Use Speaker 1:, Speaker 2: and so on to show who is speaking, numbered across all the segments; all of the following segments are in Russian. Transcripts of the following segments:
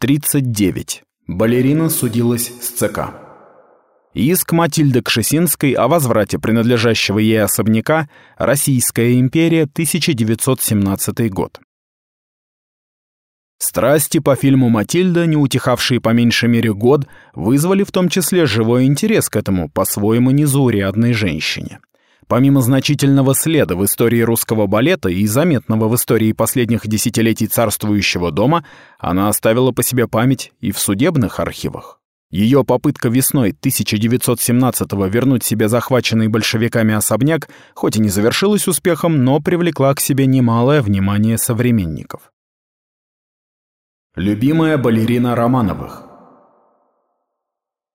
Speaker 1: 39. Балерина судилась с ЦК. Иск Матильды Кшесинской о возврате принадлежащего ей особняка «Российская империя, 1917 год». Страсти по фильму «Матильда», не утихавшие по меньшей мере год, вызвали в том числе живой интерес к этому по-своему незаурядной женщине. Помимо значительного следа в истории русского балета и заметного в истории последних десятилетий царствующего дома, она оставила по себе память и в судебных архивах. Ее попытка весной 1917-го вернуть себе захваченный большевиками особняк хоть и не завершилась успехом, но привлекла к себе немалое внимание современников. Любимая балерина Романовых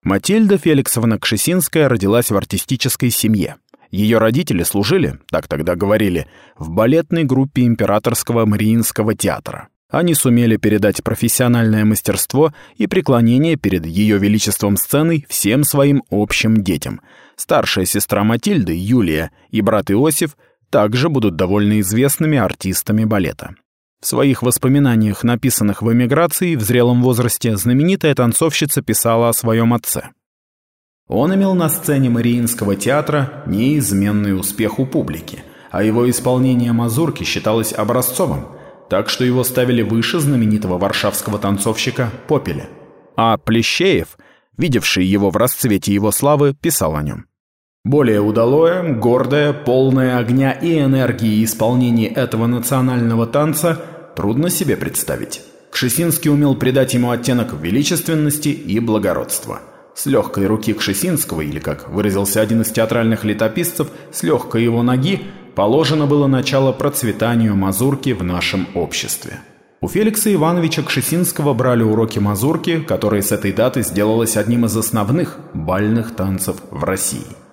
Speaker 1: Матильда Феликсовна Кшесинская родилась в артистической семье. Ее родители служили, так тогда говорили, в балетной группе Императорского Мариинского театра. Они сумели передать профессиональное мастерство и преклонение перед Ее Величеством сценой всем своим общим детям. Старшая сестра Матильды, Юлия, и брат Иосиф также будут довольно известными артистами балета. В своих воспоминаниях, написанных в эмиграции в зрелом возрасте, знаменитая танцовщица писала о своем отце. Он имел на сцене Мариинского театра неизменный успех у публики, а его исполнение мазурки считалось образцовым, так что его ставили выше знаменитого варшавского танцовщика Попеля. А Плещеев, видевший его в расцвете его славы, писал о нем. Более удалое, гордое, полное огня и энергии исполнение этого национального танца трудно себе представить. Кшесинский умел придать ему оттенок величественности и благородства – с легкой руки Кшесинского, или, как выразился один из театральных летописцев, с легкой его ноги, положено было начало процветанию мазурки в нашем обществе. У Феликса Ивановича Кшесинского брали уроки мазурки, которые с этой даты сделалось одним из основных бальных танцев в России.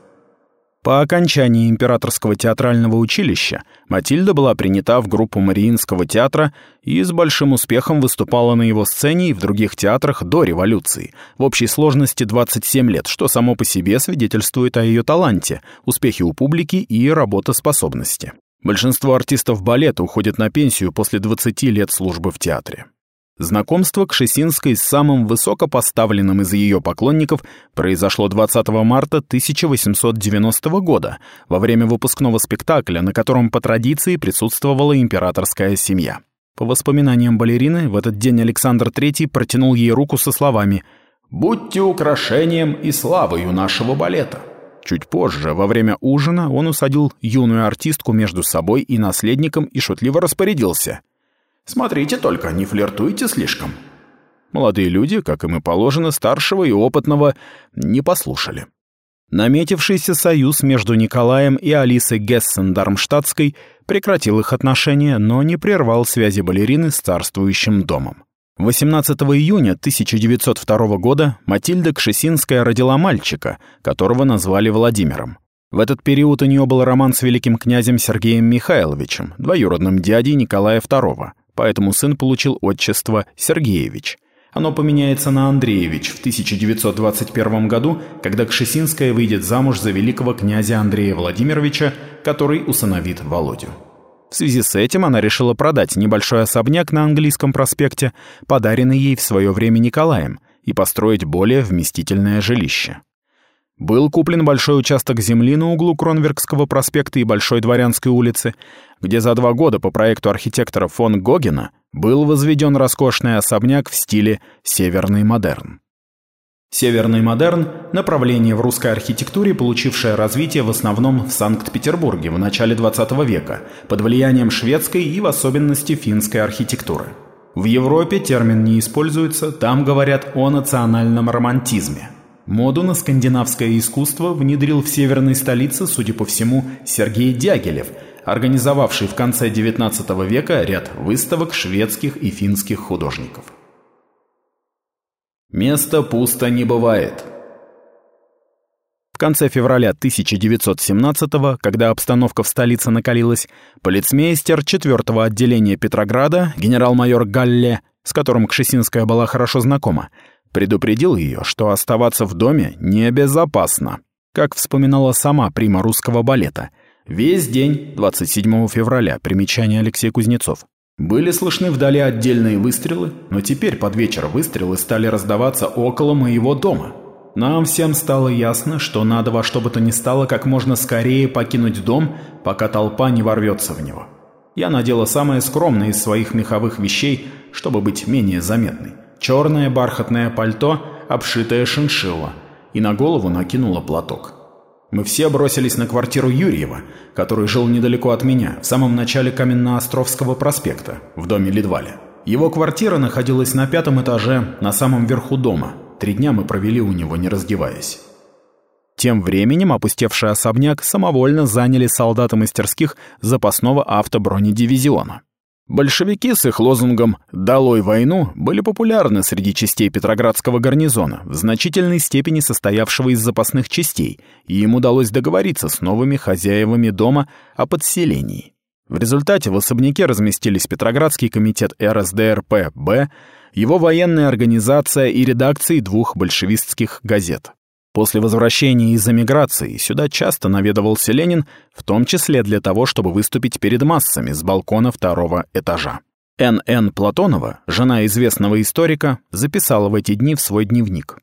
Speaker 1: По окончании Императорского театрального училища Матильда была принята в группу Мариинского театра и с большим успехом выступала на его сцене и в других театрах до революции, в общей сложности 27 лет, что само по себе свидетельствует о ее таланте, успехе у публики и работоспособности. Большинство артистов балета уходят на пенсию после 20 лет службы в театре. Знакомство Кшесинской с самым высокопоставленным из ее поклонников произошло 20 марта 1890 года, во время выпускного спектакля, на котором по традиции присутствовала императорская семья. По воспоминаниям балерины, в этот день Александр III протянул ей руку со словами «Будьте украшением и славою нашего балета». Чуть позже, во время ужина, он усадил юную артистку между собой и наследником и шутливо распорядился – Смотрите только, не флиртуйте слишком». Молодые люди, как им и положено, старшего и опытного, не послушали. Наметившийся союз между Николаем и Алисой Гессен-Дармштадтской прекратил их отношения, но не прервал связи балерины с царствующим домом. 18 июня 1902 года Матильда Кшесинская родила мальчика, которого назвали Владимиром. В этот период у нее был роман с великим князем Сергеем Михайловичем, двоюродным дядей Николая II поэтому сын получил отчество Сергеевич. Оно поменяется на Андреевич в 1921 году, когда Кшесинская выйдет замуж за великого князя Андрея Владимировича, который усыновит Володю. В связи с этим она решила продать небольшой особняк на английском проспекте, подаренный ей в свое время Николаем, и построить более вместительное жилище. Был куплен большой участок земли на углу Кронверкского проспекта и Большой Дворянской улицы, где за два года по проекту архитектора фон Гогена был возведен роскошный особняк в стиле «Северный модерн». Северный модерн – направление в русской архитектуре, получившее развитие в основном в Санкт-Петербурге в начале XX века под влиянием шведской и в особенности финской архитектуры. В Европе термин не используется, там говорят о национальном романтизме – Моду на скандинавское искусство внедрил в северной столице, судя по всему, Сергей Дягилев, организовавший в конце XIX века ряд выставок шведских и финских художников. Место пусто не бывает. В конце февраля 1917 когда обстановка в столице накалилась, полицмейстер 4-го отделения Петрограда, генерал-майор Галле, с которым Кшесинская была хорошо знакома, Предупредил ее, что оставаться в доме небезопасно. Как вспоминала сама прима русского балета. Весь день, 27 февраля, примечание Алексей Кузнецов, Были слышны вдали отдельные выстрелы, но теперь под вечер выстрелы стали раздаваться около моего дома. Нам всем стало ясно, что надо во что бы то ни стало как можно скорее покинуть дом, пока толпа не ворвется в него. Я надела самое скромное из своих меховых вещей, чтобы быть менее заметной. Черное бархатное пальто, обшитое шиншилла, и на голову накинула платок. Мы все бросились на квартиру Юрьева, который жил недалеко от меня, в самом начале Каменноостровского проспекта, в доме Ледваля. Его квартира находилась на пятом этаже, на самом верху дома. Три дня мы провели у него, не раздеваясь. Тем временем опустевший особняк самовольно заняли солдаты мастерских запасного автобронедивизиона. Большевики с их лозунгом «Долой войну» были популярны среди частей Петроградского гарнизона, в значительной степени состоявшего из запасных частей, и им удалось договориться с новыми хозяевами дома о подселении. В результате в особняке разместились Петроградский комитет РСДРП-Б, его военная организация и редакции двух большевистских газет. После возвращения из эмиграции сюда часто наведывался Ленин, в том числе для того, чтобы выступить перед массами с балкона второго этажа. Н.Н. Платонова, жена известного историка, записала в эти дни в свой дневник.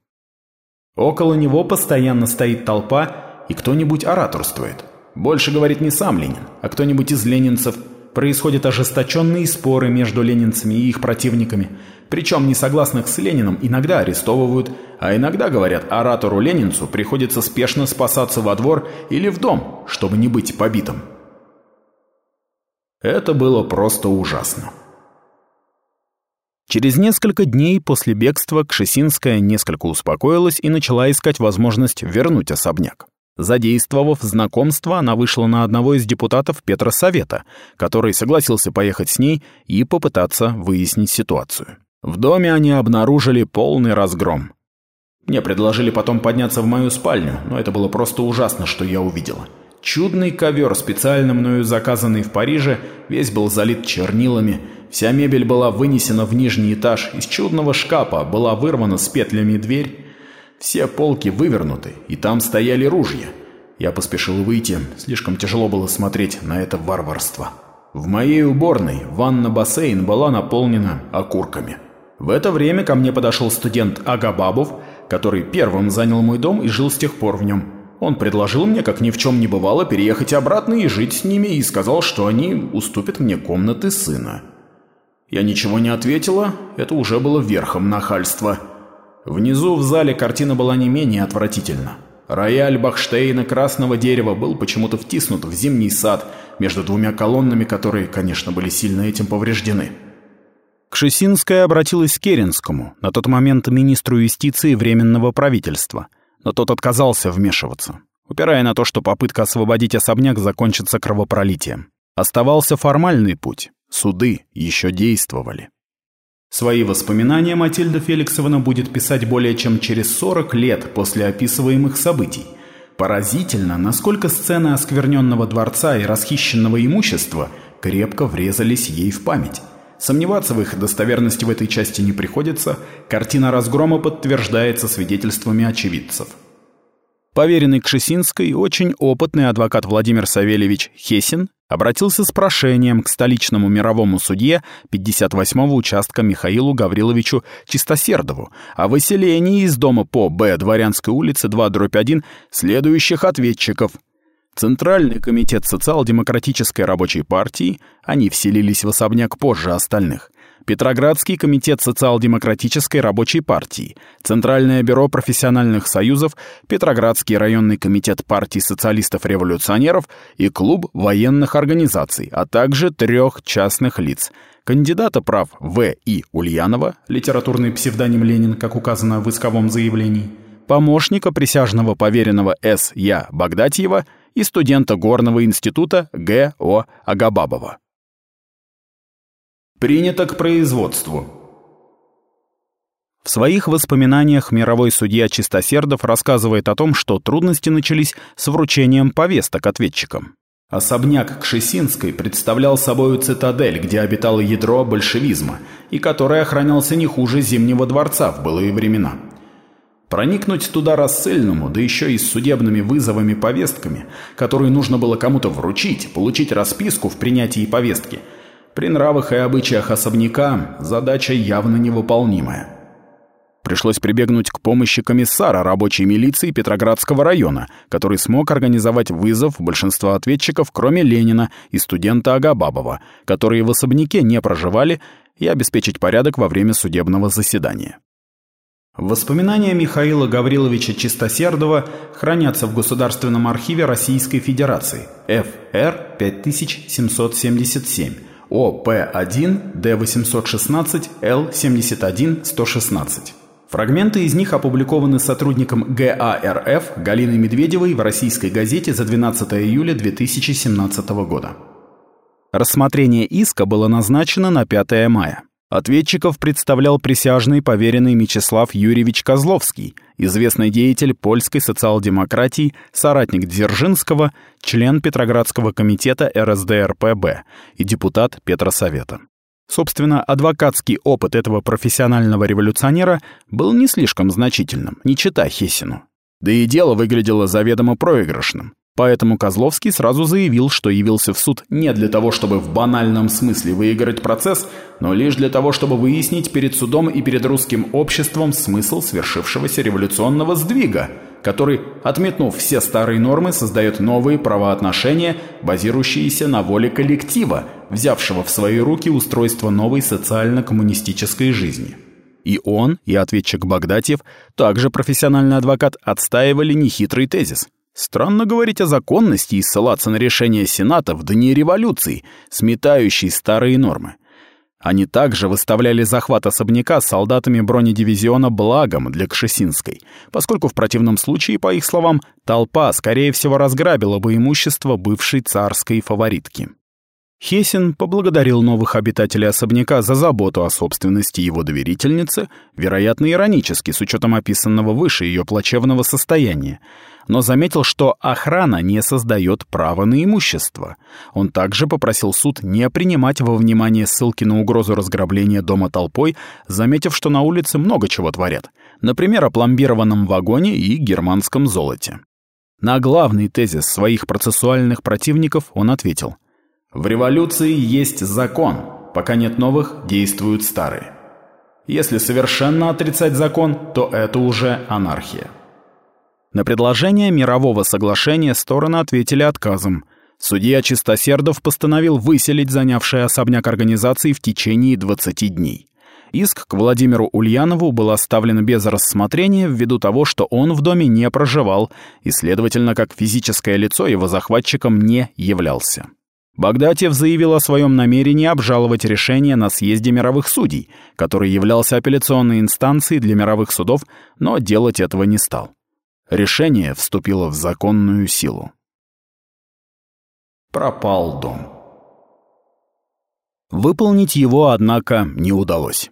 Speaker 1: «Около него постоянно стоит толпа, и кто-нибудь ораторствует. Больше говорит не сам Ленин, а кто-нибудь из ленинцев. Происходят ожесточенные споры между ленинцами и их противниками – причем несогласных с Лениным иногда арестовывают, а иногда, говорят, оратору-ленинцу приходится спешно спасаться во двор или в дом, чтобы не быть побитым. Это было просто ужасно. Через несколько дней после бегства Кшесинская несколько успокоилась и начала искать возможность вернуть особняк. Задействовав знакомство, она вышла на одного из депутатов Петросовета, который согласился поехать с ней и попытаться выяснить ситуацию. В доме они обнаружили полный разгром. Мне предложили потом подняться в мою спальню, но это было просто ужасно, что я увидела. Чудный ковер, специально мною заказанный в Париже, весь был залит чернилами, вся мебель была вынесена в нижний этаж, из чудного шкафа была вырвана с петлями дверь, все полки вывернуты, и там стояли ружья. Я поспешил выйти, слишком тяжело было смотреть на это варварство. В моей уборной ванна-бассейн была наполнена окурками. В это время ко мне подошел студент Агабабов, который первым занял мой дом и жил с тех пор в нем. Он предложил мне, как ни в чем не бывало, переехать обратно и жить с ними, и сказал, что они уступят мне комнаты сына. Я ничего не ответила, это уже было верхом нахальства. Внизу в зале картина была не менее отвратительна. Рояль Бахштейна красного дерева был почему-то втиснут в зимний сад между двумя колоннами, которые, конечно, были сильно этим повреждены. Кшесинская обратилась к Керенскому, на тот момент министру юстиции Временного правительства, но тот отказался вмешиваться, упирая на то, что попытка освободить особняк закончится кровопролитием. Оставался формальный путь, суды еще действовали. Свои воспоминания Матильда Феликсовна будет писать более чем через 40 лет после описываемых событий. Поразительно, насколько сцены оскверненного дворца и расхищенного имущества крепко врезались ей в память. Сомневаться в их достоверности в этой части не приходится, картина разгрома подтверждается свидетельствами очевидцев. Поверенный Кшесинской, очень опытный адвокат Владимир Савельевич Хесин обратился с прошением к столичному мировому судье 58-го участка Михаилу Гавриловичу Чистосердову о выселении из дома по Б. Дворянской улице 2-1 следующих ответчиков – Центральный комитет социал-демократической рабочей партии, они вселились в особняк позже остальных, Петроградский комитет социал-демократической рабочей партии, Центральное бюро профессиональных союзов, Петроградский районный комитет партии социалистов-революционеров и клуб военных организаций, а также трех частных лиц – кандидата прав В. И. Ульянова, литературный псевдоним Ленин, как указано в исковом заявлении, помощника присяжного поверенного С. Я. Багдатьева – и студента Горного института Г. О. Агабабова. Принято к производству. В своих воспоминаниях мировой судья Чистосердов рассказывает о том, что трудности начались с вручением повесток ответчикам. Особняк Кшесинской представлял собою цитадель, где обитало ядро большевизма, и который охранялся не хуже Зимнего дворца в былые времена – Проникнуть туда рассыльному, да еще и с судебными вызовами повестками, которые нужно было кому-то вручить, получить расписку в принятии повестки, При нравах и обычаях особняка задача явно невыполнимая. Пришлось прибегнуть к помощи комиссара рабочей милиции Петроградского района, который смог организовать вызов большинства ответчиков, кроме Ленина и студента Агабабова, которые в особняке не проживали, и обеспечить порядок во время судебного заседания. Воспоминания Михаила Гавриловича Чистосердова хранятся в Государственном архиве Российской Федерации ФР 5777 ОП1 Д816 Л71-116. Фрагменты из них опубликованы сотрудником ГАРФ Галиной Медведевой в российской газете за 12 июля 2017 года. Рассмотрение иска было назначено на 5 мая. Ответчиков представлял присяжный поверенный Мечислав Юрьевич Козловский, известный деятель польской социал-демократии, соратник Дзержинского, член Петроградского комитета РСДРПБ и депутат Петросовета. Собственно, адвокатский опыт этого профессионального революционера был не слишком значительным, не чита Хессину. Да и дело выглядело заведомо проигрышным. Поэтому Козловский сразу заявил, что явился в суд не для того, чтобы в банальном смысле выиграть процесс, но лишь для того, чтобы выяснить перед судом и перед русским обществом смысл свершившегося революционного сдвига, который, отметнув все старые нормы, создает новые правоотношения, базирующиеся на воле коллектива, взявшего в свои руки устройство новой социально-коммунистической жизни. И он, и ответчик Багдатьев, также профессиональный адвокат, отстаивали нехитрый тезис – Странно говорить о законности и ссылаться на решение Сената в дни революции, сметающей старые нормы. Они также выставляли захват особняка солдатами бронедивизиона благом для Кшесинской, поскольку в противном случае, по их словам, толпа, скорее всего, разграбила бы имущество бывшей царской фаворитки. Хесин поблагодарил новых обитателей особняка за заботу о собственности его доверительницы, вероятно, иронически, с учетом описанного выше ее плачевного состояния, но заметил, что охрана не создает права на имущество. Он также попросил суд не принимать во внимание ссылки на угрозу разграбления дома толпой, заметив, что на улице много чего творят, например, о пломбированном вагоне и германском золоте. На главный тезис своих процессуальных противников он ответил – в революции есть закон, пока нет новых, действуют старые. Если совершенно отрицать закон, то это уже анархия. На предложение мирового соглашения стороны ответили отказом. Судья Чистосердов постановил выселить занявший особняк организации в течение 20 дней. Иск к Владимиру Ульянову был оставлен без рассмотрения ввиду того, что он в доме не проживал и, следовательно, как физическое лицо его захватчиком не являлся. Багдатьев заявил о своем намерении обжаловать решение на съезде мировых судей, который являлся апелляционной инстанцией для мировых судов, но делать этого не стал. Решение вступило в законную силу. Пропал дом. Выполнить его, однако, не удалось.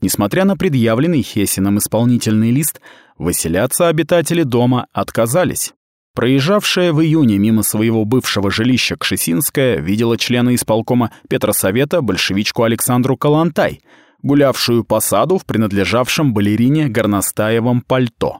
Speaker 1: Несмотря на предъявленный Хессином исполнительный лист, выселяться обитатели дома отказались. Проезжавшая в июне мимо своего бывшего жилища Кшесинская видела члена исполкома Петросовета большевичку Александру Калантай, гулявшую по саду в принадлежавшем балерине горностаевом пальто.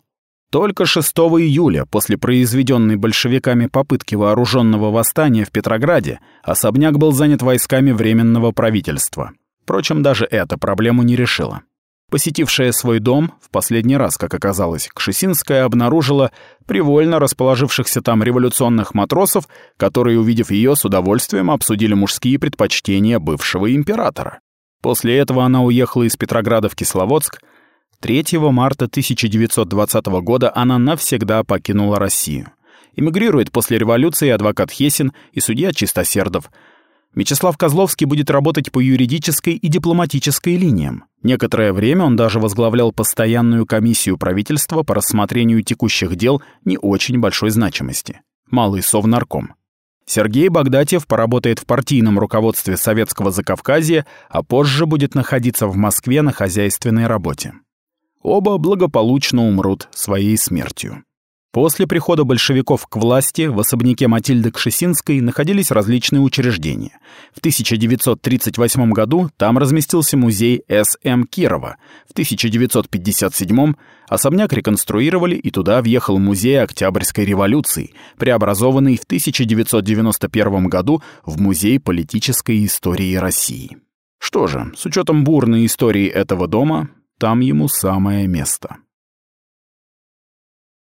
Speaker 1: Только 6 июля, после произведенной большевиками попытки вооруженного восстания в Петрограде, особняк был занят войсками Временного правительства. Впрочем, даже эта проблему не решила. Посетившая свой дом, в последний раз, как оказалось, Кшесинская обнаружила привольно расположившихся там революционных матросов, которые, увидев ее, с удовольствием обсудили мужские предпочтения бывшего императора. После этого она уехала из Петрограда в Кисловодск. 3 марта 1920 года она навсегда покинула Россию. Эмигрирует после революции адвокат Хесин и судья Чистосердов – Мячеслав Козловский будет работать по юридической и дипломатической линиям. Некоторое время он даже возглавлял постоянную комиссию правительства по рассмотрению текущих дел не очень большой значимости. Малый Совнарком. Сергей Багдатьев поработает в партийном руководстве Советского Закавказья, а позже будет находиться в Москве на хозяйственной работе. Оба благополучно умрут своей смертью. После прихода большевиков к власти в особняке Матильды Кшесинской находились различные учреждения. В 1938 году там разместился музей С.М. Кирова. В 1957 особняк реконструировали, и туда въехал музей Октябрьской революции, преобразованный в 1991 году в Музей политической истории России. Что же, с учетом бурной истории этого дома, там ему самое место.